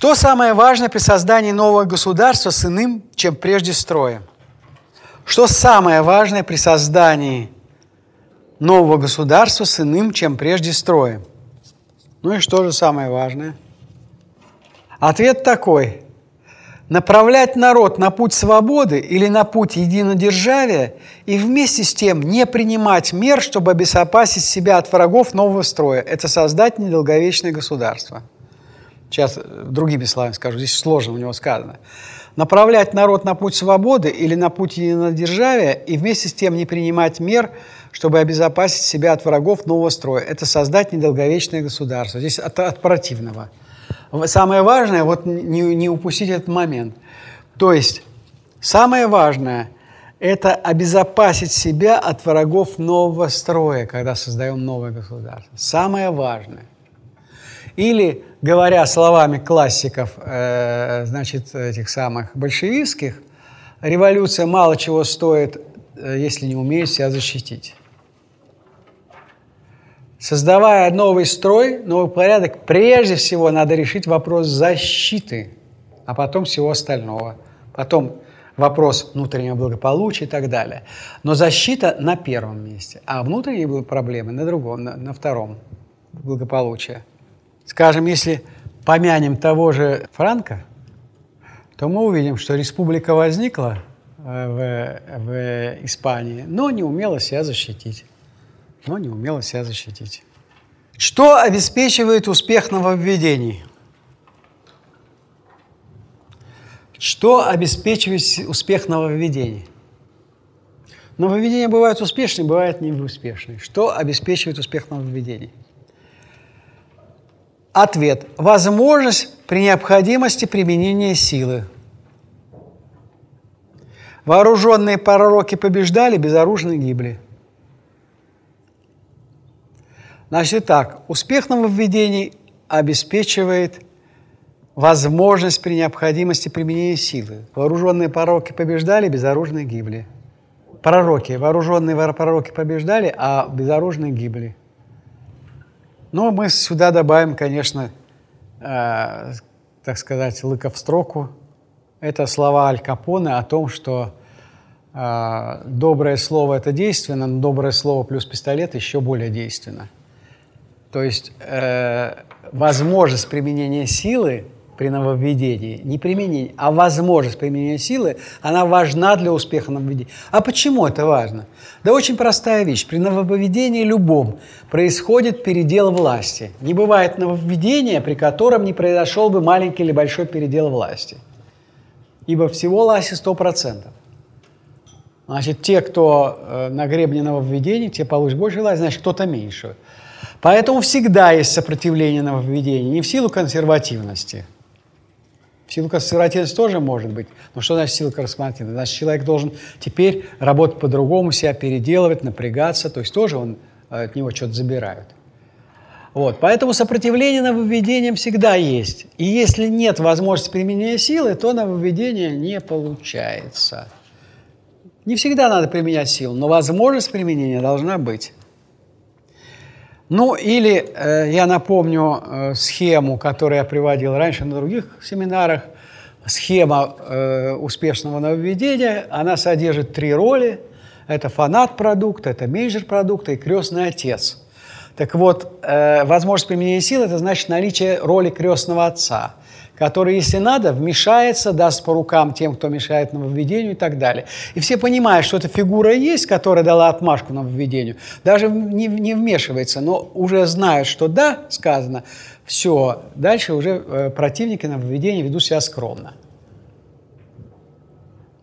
Что самое важное при создании нового государства с иным, чем прежде строем? Что самое важное при создании нового государства с иным, чем прежде строем? Ну и что же самое важное? Ответ такой. Направлять народ на путь свободы или на путь единодержавия и вместе с тем не принимать мер, чтобы обезопасить себя от врагов нового строя. Это создать недолговечное государство. Сейчас другими словами скажу, здесь сложно у него сказано направлять народ на путь свободы или на путь единодержавия и вместе с тем не принимать мер, чтобы обезопасить себя от врагов нового строя. Это создать недолговечное государство. Здесь от, от противного. Самое важное, вот не, не упустить этот момент. То есть самое важное – это обезопасить себя от врагов нового строя, когда создаем новое государство. Самое важное. Или, говоря словами классиков, э, значит, этих самых большевистских, революция мало чего стоит, э, если не умеет себя защитить. Создавая новый строй, новый порядок, прежде всего надо решить вопрос защиты, а потом всего остального. Потом вопрос внутреннего благополучия и так далее. Но защита на первом месте, а внутренние проблемы на другом, на, на втором благополучия. Скажем, если помянем того же Франка, то мы увидим, что республика возникла э, в, в Испании, но не умела себя защитить. Но не умела себя защитить. Что обеспечивает успех нововведений? Что обеспечивает успех нововведений? Нововведения бывают успешные, бывают неуспешные. Что обеспечивает успех нововведений? Ответ. Возможность при необходимости применения силы. Вооруженные пророки побеждали, безоружные гибли. Значит так, успех нововведений обеспечивает возможность при необходимости применения силы. Вооруженные пророки побеждали, безоружные гибли. Пророки, вооруженные пророки побеждали, а безоружные гибли. Но мы сюда добавим, конечно, э, так сказать, лыка в строку. Это слова Аль Капоне о том, что э, доброе слово – это действенно, но доброе слово плюс пистолет еще более действенно. То есть э, возможность применения силы при нововведении, не применение, а возможность применения силы, она важна для успеха нововведения. А почему это важно? Да очень простая вещь. При нововведении любом происходит передел власти. Не бывает нововведения, при котором не произошел бы маленький или большой передел власти. Ибо всего власти 100%. Значит, те, кто э, на гребне нововведений, те получат больше власти, значит, кто-то меньше. Поэтому всегда есть сопротивление нововведений, не в силу консервативности – Сила консервативности тоже может быть. Но что значит сила консервативности? Значит, человек должен теперь работать по-другому, себя переделывать, напрягаться. То есть тоже он, э, от него что-то забирают. Вот. Поэтому сопротивление нововведениям всегда есть. И если нет возможности применения силы, то нововведение не получается. Не всегда надо применять силу, но возможность применения должна быть. Ну, или э, я напомню э, схему, которую я приводил раньше на других семинарах. Схема э, успешного нововведения, она содержит три роли. Это фанат продукта, это менеджер продукта и крестный отец. Так вот, э, возможность применения сил – это значит наличие роли крестного отца – который, если надо, вмешается, даст по рукам тем, кто мешает нововведению и так далее. И все понимают, что эта фигура есть, которая дала отмашку нововведению, даже не, не вмешивается, но уже знают, что да, сказано, все, дальше уже э, противники нововведения ведут себя скромно.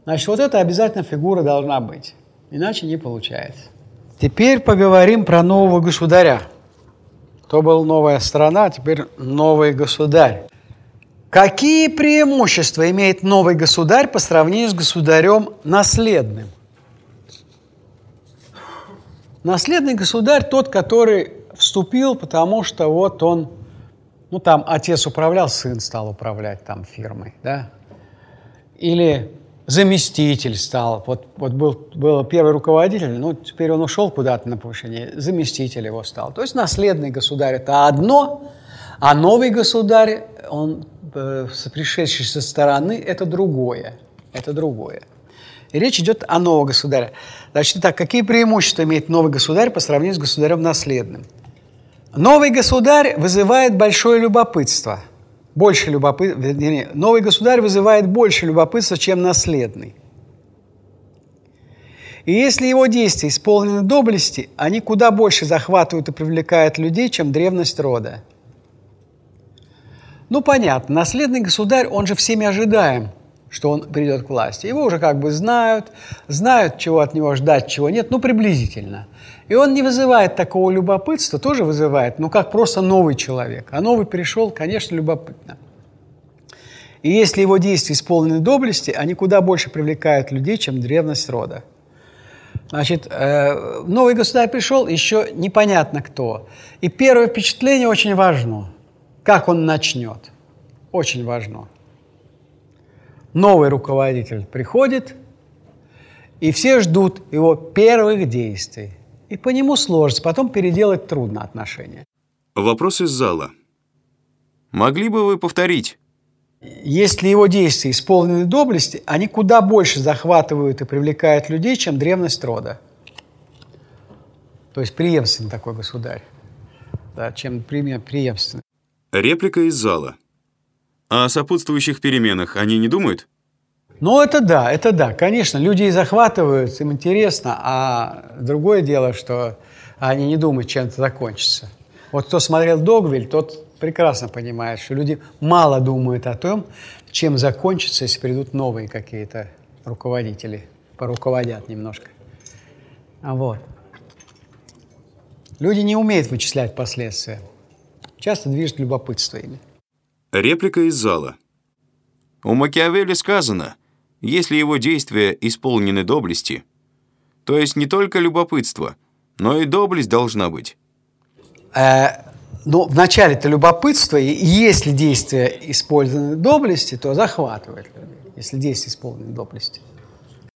Значит, вот эта обязательно фигура должна быть, иначе не получается. Теперь поговорим про нового государя. То был новая страна, а теперь новый государь. Какие преимущества имеет новый государь по сравнению с государем наследным? Наследный государь тот, который вступил, потому что вот он, ну там отец управлял, сын стал управлять там фирмой, да? Или заместитель стал, вот, вот был, был первый руководитель, ну теперь он ушел куда-то на повышение, заместитель его стал. То есть наследный государь – это одно, а новый государь, он пришедший со стороны, это другое. Это другое. И речь идет о новом государе. Значит, так, какие преимущества имеет новый государь по сравнению с государем наследным? Новый государь вызывает большое любопытство. Больше любопытства. Новый государь вызывает больше любопытства, чем наследный. И если его действия исполнены доблести, они куда больше захватывают и привлекают людей, чем древность рода. Ну, понятно, наследный государь, он же всеми ожидаем, что он придет к власти. Его уже как бы знают, знают, чего от него ждать, чего нет, ну, приблизительно. И он не вызывает такого любопытства, тоже вызывает, ну, как просто новый человек. А новый пришел, конечно, любопытно. И если его действия исполнены доблести, они куда больше привлекают людей, чем древность рода. Значит, э, новый государь пришел, еще непонятно кто. И первое впечатление очень важно. Как он начнет? Очень важно. Новый руководитель приходит, и все ждут его первых действий. И по нему сложится, потом переделать трудно отношения. Вопрос из зала. Могли бы вы повторить? Если его действия исполнены доблести, они куда больше захватывают и привлекают людей, чем древность рода. То есть преемственный такой государь, да, чем преемственный. Реплика из зала. О сопутствующих переменах они не думают? Ну, это да, это да. Конечно, люди захватывают, им интересно, а другое дело, что они не думают, чем это закончится. Вот кто смотрел «Догвиль», тот прекрасно понимает, что люди мало думают о том, чем закончится, если придут новые какие-то руководители, поруководят немножко. А вот. Люди не умеют вычислять последствия. Часто движет любопытство ими. Реплика из зала. У Макиавелли сказано, если его действия исполнены доблести, то есть не только любопытство, но и доблесть должна быть. Э, ну, вначале это любопытство, и если действия использованы доблести, то захватывает людей, если действия исполнены доблести.